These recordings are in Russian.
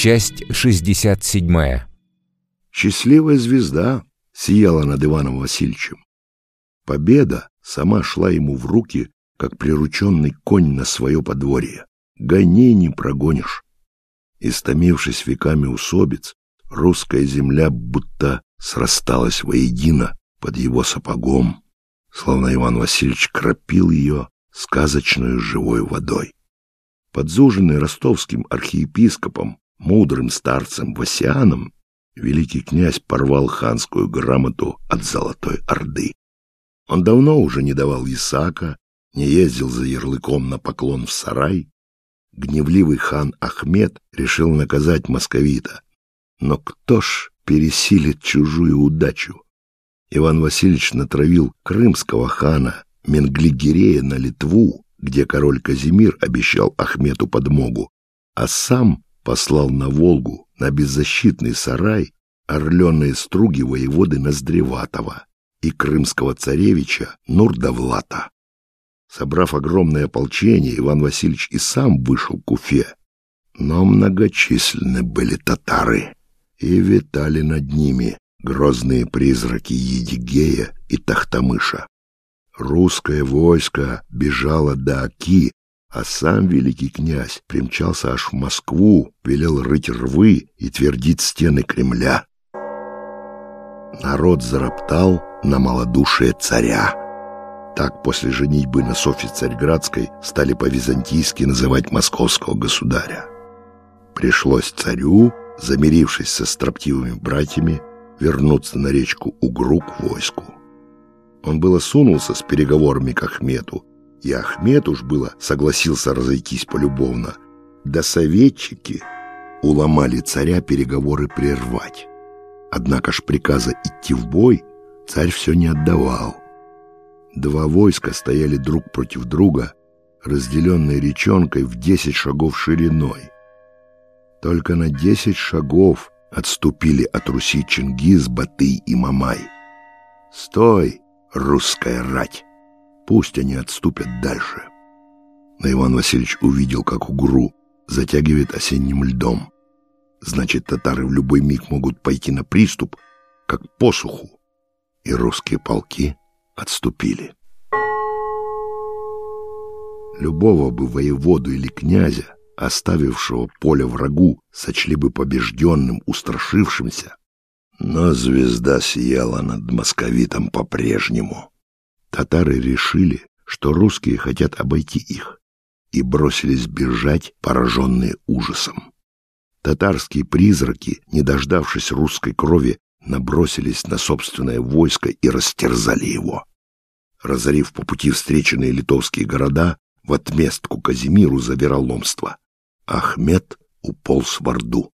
Часть 67. Счастливая звезда сияла над Иваном Васильевичем. Победа сама шла ему в руки, как прирученный конь на свое подворье. Гони не прогонишь. Истомившись веками усобиц, русская земля будто срасталась воедино под его сапогом, словно Иван Васильевич кропил ее сказочной живой водой. Подзуженный ростовским архиепископом, мудрым старцем Васианом, великий князь порвал ханскую грамоту от Золотой Орды. Он давно уже не давал Исаака, не ездил за ярлыком на поклон в сарай. Гневливый хан Ахмед решил наказать московита. Но кто ж пересилит чужую удачу? Иван Васильевич натравил крымского хана Менглигерея на Литву, где король Казимир обещал Ахмету подмогу, а сам послал на Волгу, на беззащитный сарай, орленные струги воеводы Ноздреватова и крымского царевича Нурдавлата. Собрав огромное ополчение, Иван Васильевич и сам вышел к Уфе. Но многочисленны были татары, и витали над ними грозные призраки Едигея и Тахтамыша. Русское войско бежало до Оки, а сам великий князь примчался аж в Москву, велел рыть рвы и твердить стены Кремля. Народ зароптал на малодушие царя. Так после женитьбы на Софье Царьградской стали по-византийски называть московского государя. Пришлось царю, замирившись со строптивыми братьями, вернуться на речку Угру к войску. Он было сунулся с переговорами к Ахмету, и Ахмед уж было согласился разойтись полюбовно. Да советчики уломали царя переговоры прервать. Однако ж приказа идти в бой царь все не отдавал. Два войска стояли друг против друга, разделенные речонкой в десять шагов шириной. Только на десять шагов отступили от Руси Чингис, Батый и Мамай. «Стой, русская рать! Пусть они отступят дальше!» Но Иван Васильевич увидел, как Угру затягивает осенним льдом. Значит, татары в любой миг могут пойти на приступ, как посуху, и русские полки отступили. Любого бы воеводу или князя, оставившего поле врагу, сочли бы побежденным, устрашившимся, но звезда сияла над московитом по-прежнему. Татары решили, что русские хотят обойти их, и бросились бежать, пораженные ужасом. Татарские призраки, не дождавшись русской крови, набросились на собственное войско и растерзали его. Разорив по пути встреченные литовские города, в отместку Казимиру за вероломство, Ахмед уполз в Орду.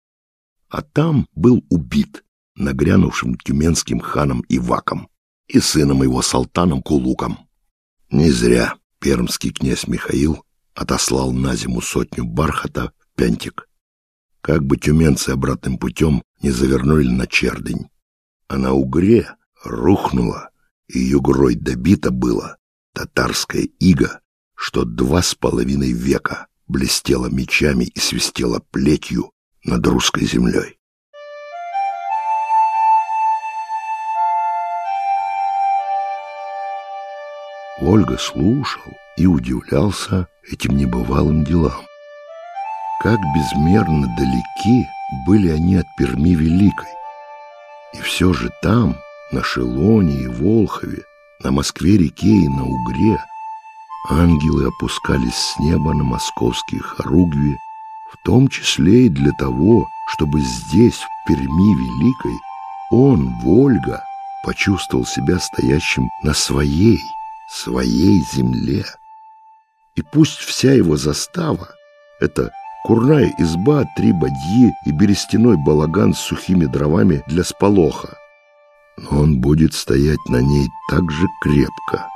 А там был убит нагрянувшим тюменским ханом Иваком и сыном его Салтаном Кулуком. Не зря пермский князь Михаил отослал на зиму сотню бархата в Пентик как бы тюменцы обратным путем не завернули на чердень. А на угре рухнула, и югрой добита было татарская ига, что два с половиной века блестела мечами и свистела плетью над русской землей. Ольга слушал и удивлялся этим небывалым делам. Как безмерно далеки были они от Перми Великой. И все же там, на Шелоне и Волхове, на Москве-реке и на Угре, ангелы опускались с неба на московские хоругви, в том числе и для того, чтобы здесь, в Перми Великой, он, Вольга, почувствовал себя стоящим на своей, своей земле. И пусть вся его застава — это Курная изба, три бадьи и берестяной балаган с сухими дровами для сполоха. Но он будет стоять на ней так же крепко,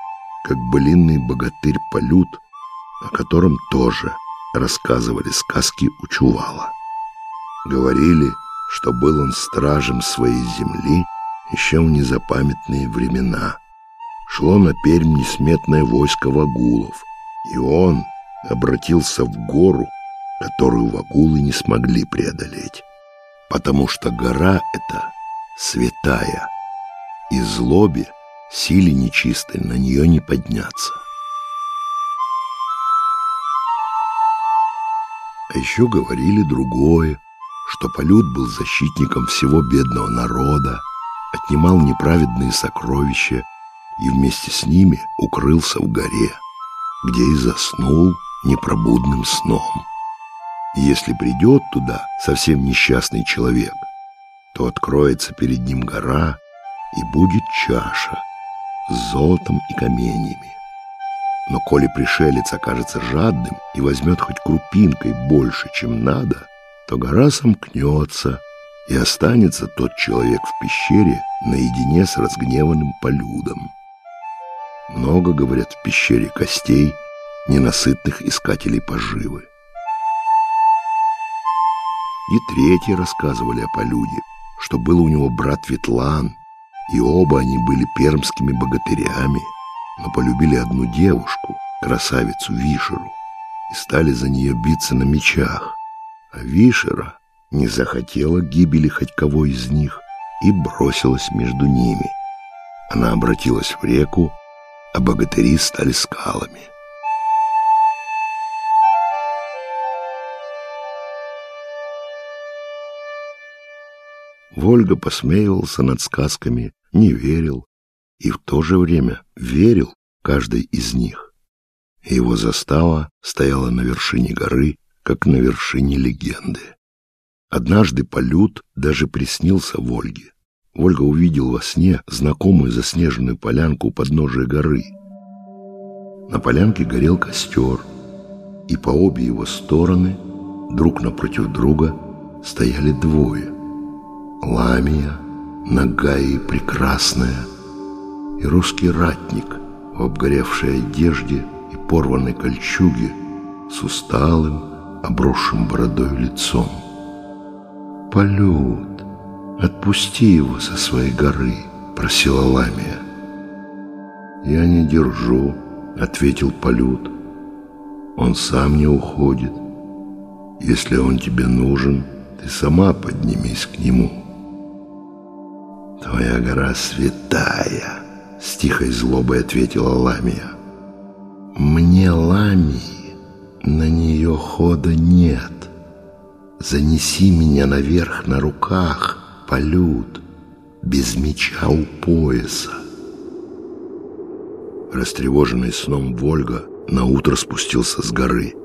как былинный богатырь Полют, о котором тоже рассказывали сказки у Чувала. Говорили, что был он стражем своей земли еще в незапамятные времена. Шло на Пермь несметное войско вагулов, и он обратился в гору которую вакулы не смогли преодолеть, потому что гора эта святая, и злобе, силе нечистой на нее не подняться. А еще говорили другое, что Полют был защитником всего бедного народа, отнимал неправедные сокровища и вместе с ними укрылся в горе, где и заснул непробудным сном. Если придет туда совсем несчастный человек, то откроется перед ним гора и будет чаша с золотом и каменьями. Но коли пришелец окажется жадным и возьмет хоть крупинкой больше, чем надо, то гора сомкнется, и останется тот человек в пещере наедине с разгневанным полюдом. Много, говорят, в пещере костей ненасытных искателей поживы. И третьи рассказывали о полюде, что был у него брат Ветлан, и оба они были пермскими богатырями, но полюбили одну девушку, красавицу Вишеру, и стали за нее биться на мечах. А Вишера не захотела гибели хоть кого из них и бросилась между ними. Она обратилась в реку, а богатыри стали скалами. Вольга посмеивался над сказками, не верил и в то же время верил каждой из них. Его застава стояла на вершине горы, как на вершине легенды. Однажды полют даже приснился Вольге. Ольга увидел во сне знакомую заснеженную полянку у подножия горы. На полянке горел костер, и по обе его стороны, друг напротив друга, стояли двое. Ламия, ногая и прекрасная, и русский ратник в обгоревшей одежде и порванной кольчуге с усталым, обросшим бородой лицом. «Полют, отпусти его со своей горы», — просила Ламия. «Я не держу», — ответил Полют. «Он сам не уходит. Если он тебе нужен, ты сама поднимись к нему». «Твоя гора святая», — с тихой злобой ответила Ламия. «Мне Ламии на нее хода нет. Занеси меня наверх на руках, полют, без меча у пояса. Растревоженный сном Вольга наутро спустился с горы.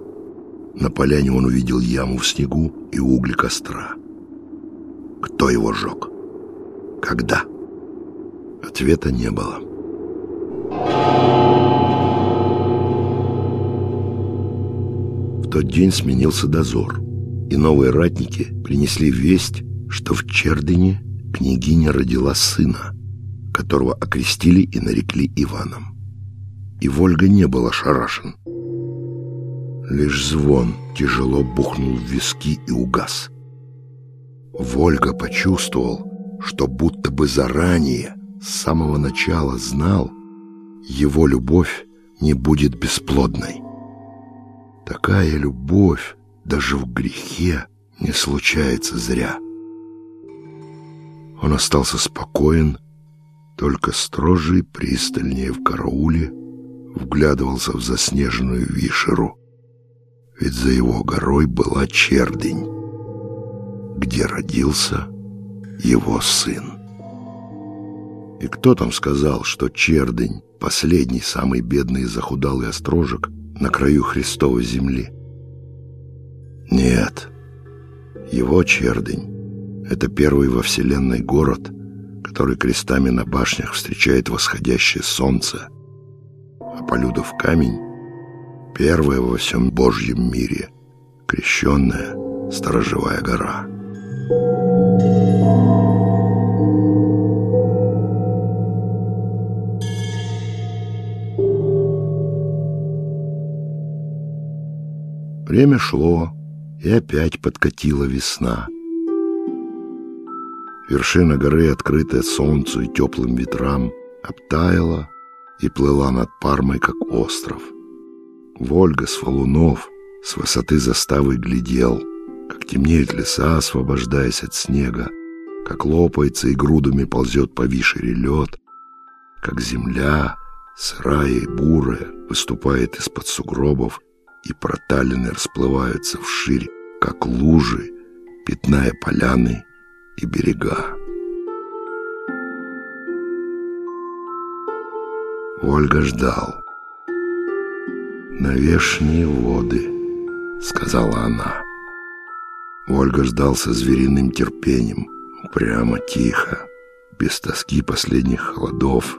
На поляне он увидел яму в снегу и угли костра. Кто его жег? Когда? Ответа не было. В тот день сменился дозор, и новые ратники принесли весть, что в Чердыне княгиня родила сына, которого окрестили и нарекли Иваном. И Вольга не был ошарашен. Лишь звон тяжело бухнул в виски и угас. Вольга почувствовал, что будто бы заранее, с самого начала знал, его любовь не будет бесплодной. Такая любовь даже в грехе не случается зря. Он остался спокоен, только строже и пристальнее в карауле вглядывался в заснеженную вишеру, ведь за его горой была чердень, где родился его сын. И кто там сказал, что чердень, последний, самый бедный и захудалый острожек, на краю Христовой земли. Нет, его чердень — это первый во Вселенной город, который крестами на башнях встречает восходящее солнце, а Полюдов камень — первая во всем Божьем мире, крещенная сторожевая гора. Время шло, и опять подкатила весна. Вершина горы, открытая солнцу и теплым ветрам, обтаяла и плыла над Пармой, как остров. Вольга с валунов с высоты заставы глядел, как темнеют леса, освобождаясь от снега, как лопается и грудами ползет по вишере лед, как земля, сырая и бурая, выступает из-под сугробов, и проталины расплываются вширь, как лужи, пятная поляны и берега. Ольга ждал. «На вешние воды», — сказала она. Ольга ждал со звериным терпением, прямо тихо, без тоски последних холодов,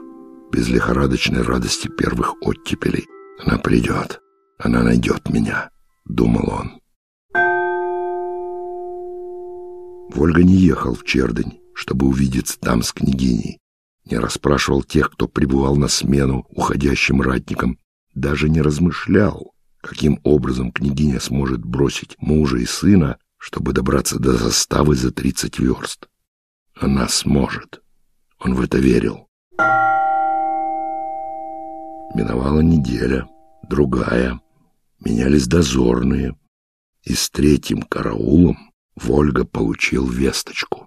без лихорадочной радости первых оттепелей. Она придет, она найдет меня, думал он. Вольга не ехал в Чердень, чтобы увидеться там с княгиней, не расспрашивал тех, кто пребывал на смену уходящим ратникам, даже не размышлял, каким образом княгиня сможет бросить мужа и сына, чтобы добраться до заставы за тридцать верст. Она сможет. Он в это верил. Миновала неделя, другая. Менялись дозорные. И с третьим караулом Вольга получил весточку.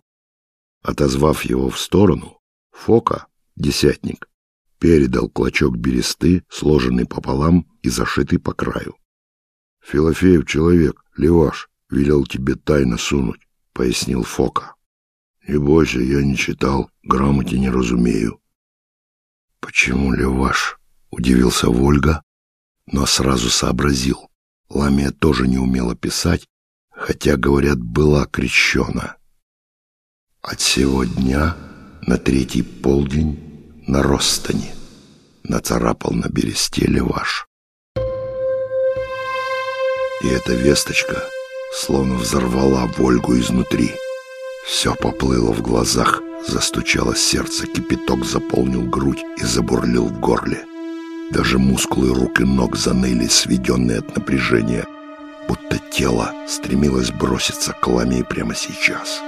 Отозвав его в сторону, Фока, десятник, передал клочок бересты, сложенный пополам и зашитый по краю. — Филофеев человек, Леваш, велел тебе тайно сунуть, — пояснил Фока. — Не бойся, я не читал, грамоте не разумею. — Почему Леваш? — удивился Вольга, но сразу сообразил. Ламия тоже не умела писать, хотя, говорят, была крещена. От сего дня на третий полдень на Ростане нацарапал на бересте леваш. И эта весточка словно взорвала Вольгу изнутри. Все поплыло в глазах, застучало сердце, кипяток заполнил грудь и забурлил в горле. Даже мускулы рук и ног заныли, сведенные от напряжения, будто тело стремилось броситься к ламии прямо сейчас.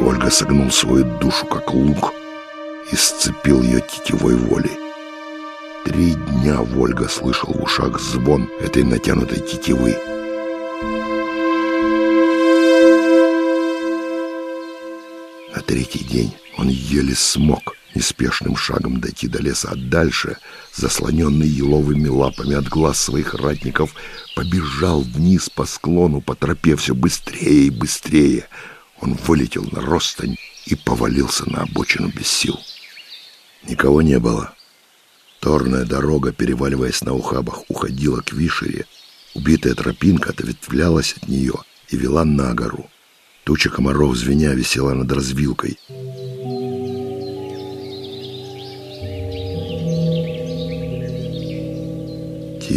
Ольга согнул свою душу, как лук, и сцепил ее тетевой волей. Три дня Вольга слышал в ушах звон этой натянутой тетивы. На третий день он еле смог неспешным шагом дойти до леса, а дальше, заслоненный еловыми лапами от глаз своих ратников, побежал вниз по склону по тропе все быстрее и быстрее — он вылетел на ростань и повалился на обочину без сил. Никого не было. Торная дорога, переваливаясь на ухабах, уходила к Вишере. Убитая тропинка ответвлялась от нее и вела на гору. Туча комаров звеня висела над развилкой.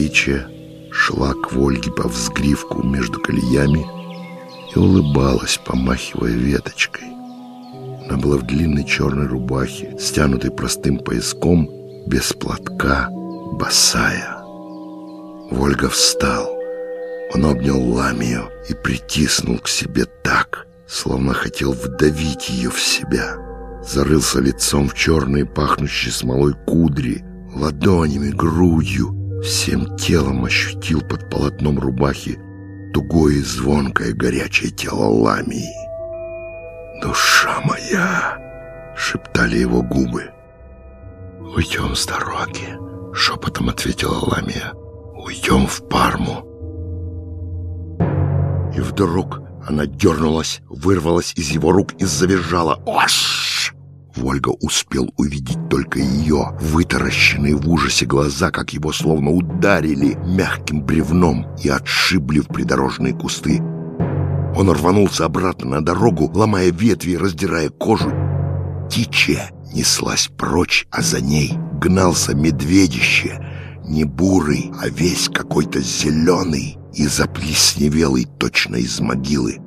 Тича шла к Вольге по взгривку между колеями, и улыбалась, помахивая веточкой. Она была в длинной черной рубахе, стянутой простым пояском, без платка, босая. Вольга встал. Он обнял Ламию и притиснул к себе так, словно хотел вдавить ее в себя. Зарылся лицом в черные пахнущие смолой кудри, ладонями, грудью, всем телом ощутил под полотном рубахи тугое и звонкое горячее тело ламии. «Душа моя!» — шептали его губы. «Уйдем с дороги!» — шепотом ответила ламия. «Уйдем в Парму!» И вдруг она дернулась, вырвалась из его рук и завизжала. «Ош!» Вольга успел увидеть только ее, вытаращенные в ужасе глаза, как его словно ударили мягким бревном и отшибли в придорожные кусты. Он рванулся обратно на дорогу, ломая ветви и раздирая кожу. Тиче неслась прочь, а за ней гнался медведище, не бурый, а весь какой-то зеленый и заплесневелый точно из могилы.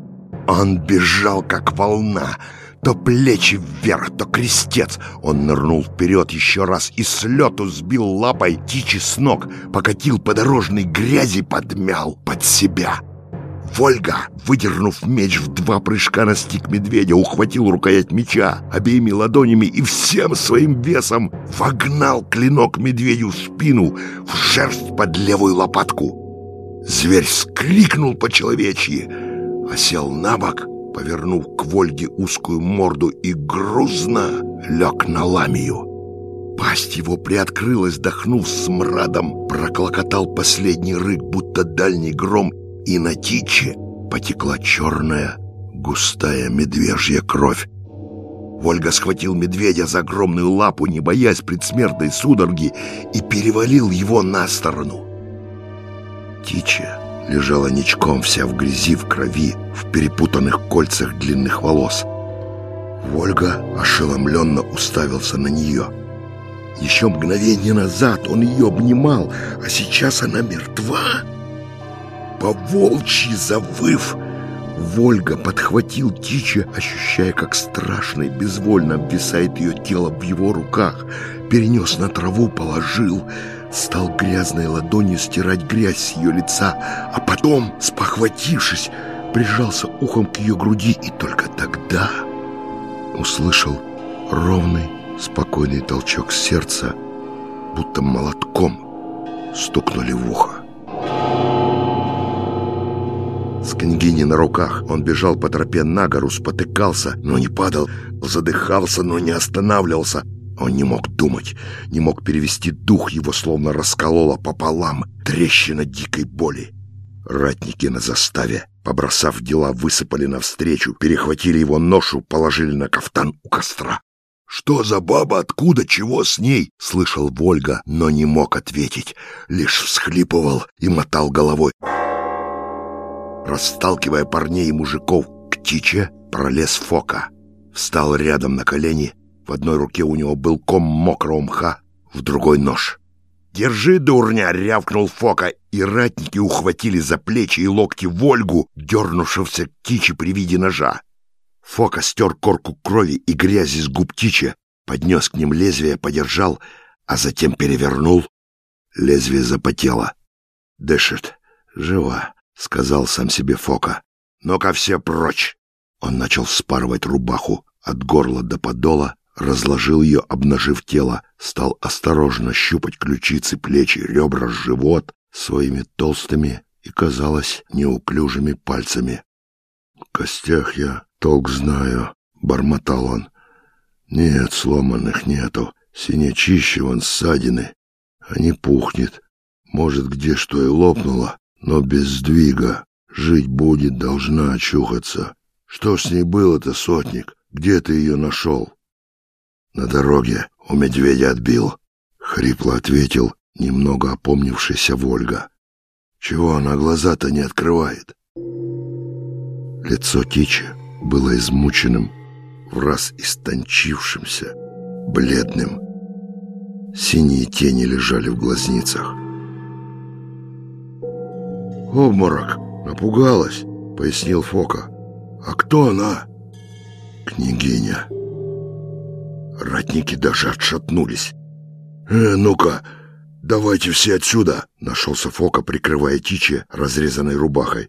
Он бежал, как волна, то плечи вверх, то крестец. Он нырнул вперед еще раз и с лету сбил лапой тичи с ног, покатил по дорожной грязи, подмял под себя. Вольга, выдернув меч в два прыжка, настиг медведя, ухватил рукоять меча обеими ладонями и всем своим весом вогнал клинок медведю в спину, в шерсть под левую лопатку. Зверь вскрикнул по-человечьи, осел на бок, повернув к Вольге узкую морду и грузно лег на ламию. Пасть его приоткрылась, дохнув смрадом, проклокотал последний рык, будто дальний гром, и на тиче потекла черная, густая медвежья кровь. Вольга схватил медведя за огромную лапу, не боясь предсмертной судороги, и перевалил его на сторону. Тича лежала ничком вся в грязи, в крови, в перепутанных кольцах длинных волос. Вольга ошеломленно уставился на нее. Еще мгновение назад он ее обнимал, а сейчас она мертва. По-волчьи завыв, Вольга подхватил Тича, ощущая, как страшно и безвольно обвисает ее тело в его руках, перенес на траву, положил, стал грязной ладонью стирать грязь с ее лица, а потом, спохватившись, прижался ухом к ее груди и только тогда услышал ровный, спокойный толчок сердца, будто молотком стукнули в ухо. С княгиней на руках он бежал по тропе на гору, спотыкался, но не падал, задыхался, но не останавливался. Он не мог думать, не мог перевести дух, его словно раскололо пополам, трещина дикой боли. Ратники на заставе, побросав дела, высыпали навстречу, перехватили его ношу, положили на кафтан у костра. «Что за баба? Откуда? Чего с ней?» — слышал Вольга, но не мог ответить, лишь всхлипывал и мотал головой. Расталкивая парней и мужиков к Тиче, пролез Фока. Встал рядом на колени. В одной руке у него был ком мокрого мха, в другой нож. «Держи, дурня!» — рявкнул Фока, и ратники ухватили за плечи и локти Вольгу, дернувшегося к Тиче при виде ножа. Фока стер корку крови и грязи с губ Тича, поднес к ним лезвие, подержал, а затем перевернул. Лезвие запотело. «Дышит. Жива. — сказал сам себе Фока. «Ну-ка все прочь!» Он начал спарывать рубаху от горла до подола, разложил ее, обнажив тело, стал осторожно щупать ключицы, плечи, ребра, живот своими толстыми и, казалось, неуклюжими пальцами. «В костях я толк знаю», — бормотал он. «Нет, сломанных нету, синячище вон ссадины, а не пухнет. Может, где что и лопнуло, но без сдвига. Жить будет, должна очухаться. Что с ней было-то, сотник? Где ты ее нашел? На дороге у медведя отбил. Хрипло ответил немного опомнившийся Вольга. Чего она глаза-то не открывает? Лицо Тичи было измученным, в раз истончившимся, бледным. Синие тени лежали в глазницах. «Обморок! Напугалась!» — пояснил Фока. «А кто она?» «Княгиня». Ратники даже отшатнулись. «Э, ну-ка, давайте все отсюда!» — нашелся Фока, прикрывая Тичи разрезанной рубахой.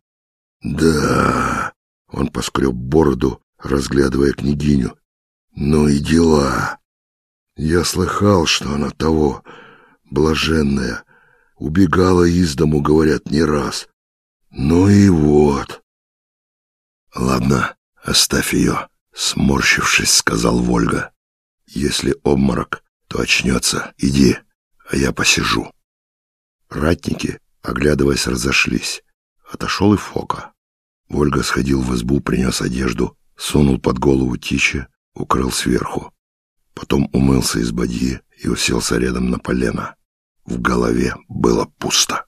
«Да...» — он поскреб бороду, разглядывая княгиню. «Ну и дела!» Я слыхал, что она того, блаженная, убегала из дому, говорят, не раз. Ну и вот. Ладно, оставь ее, сморщившись, сказал Вольга. Если обморок, то очнется. Иди, а я посижу. Ратники, оглядываясь, разошлись. Отошел и Фока. Вольга сходил в избу, принес одежду, сунул под голову Тича, укрыл сверху. Потом умылся из бадьи и уселся рядом на полено. В голове было пусто.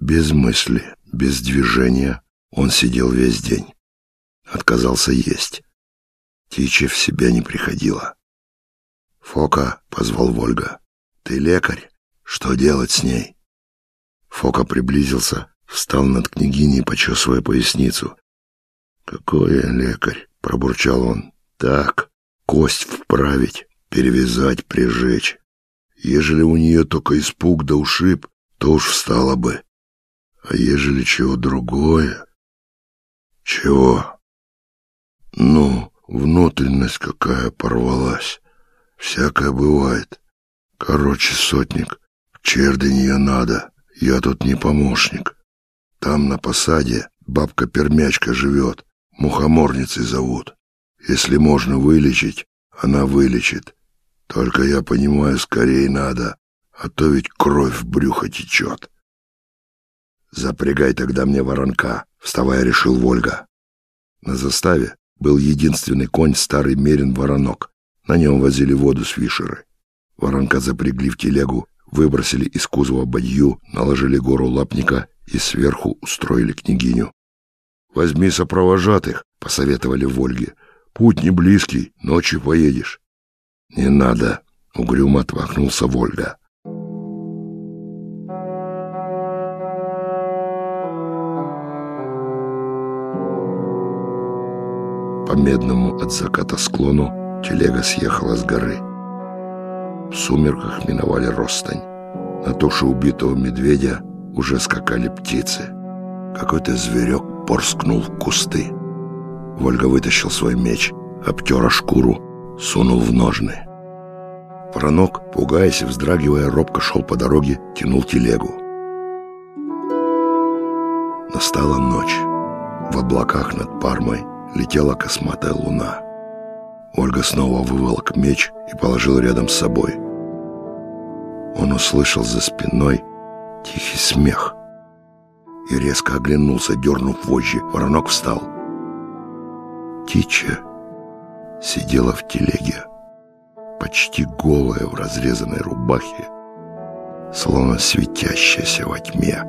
Без мысли, без движения он сидел весь день. Отказался есть. Тичи в себя не приходила. «Фока», — позвал Вольга, — «ты лекарь? Что делать с ней?» Фока приблизился, встал над княгиней, почесывая поясницу. «Какой я лекарь?» — пробурчал он. «Так, кость вправить, перевязать, прижечь. Ежели у нее только испуг да ушиб, то уж встала бы. А ежели чего другое, Чего? Ну, внутренность какая порвалась. Всякое бывает. Короче, сотник, в Чердынье надо. Я тут не помощник. Там на посаде бабка-пермячка живет. Мухоморницей зовут. Если можно вылечить, она вылечит. Только я понимаю, скорее надо, а то ведь кровь в брюхо течет. Запрягай тогда мне воронка, вставая решил Вольга. На заставе был единственный конь старый мерин воронок. На нем возили воду с вишеры. Воронка запрягли в телегу, выбросили из кузова бадью, наложили гору лапника и сверху устроили княгиню. «Возьми сопровожатых», — посоветовали Вольге. «Путь не близкий, ночью поедешь». «Не надо», — угрюмо отмахнулся Вольга. По медному от заката склону телега съехала с горы. В сумерках миновали Ростань. На туше убитого медведя уже скакали птицы. Какой-то зверек порскнул в кусты. Вольга вытащил свой меч, обтер шкуру, сунул в ножны. Воронок, пугаясь и вздрагивая, робко шел по дороге, тянул телегу. Настала ночь. В облаках над Пармой летела косматая луна. Ольга снова выволок меч и положил рядом с собой. Он услышал за спиной тихий смех и резко оглянулся, дернув вожжи. Воронок встал. Тича сидела в телеге, почти голая в разрезанной рубахе, словно светящаяся во тьме.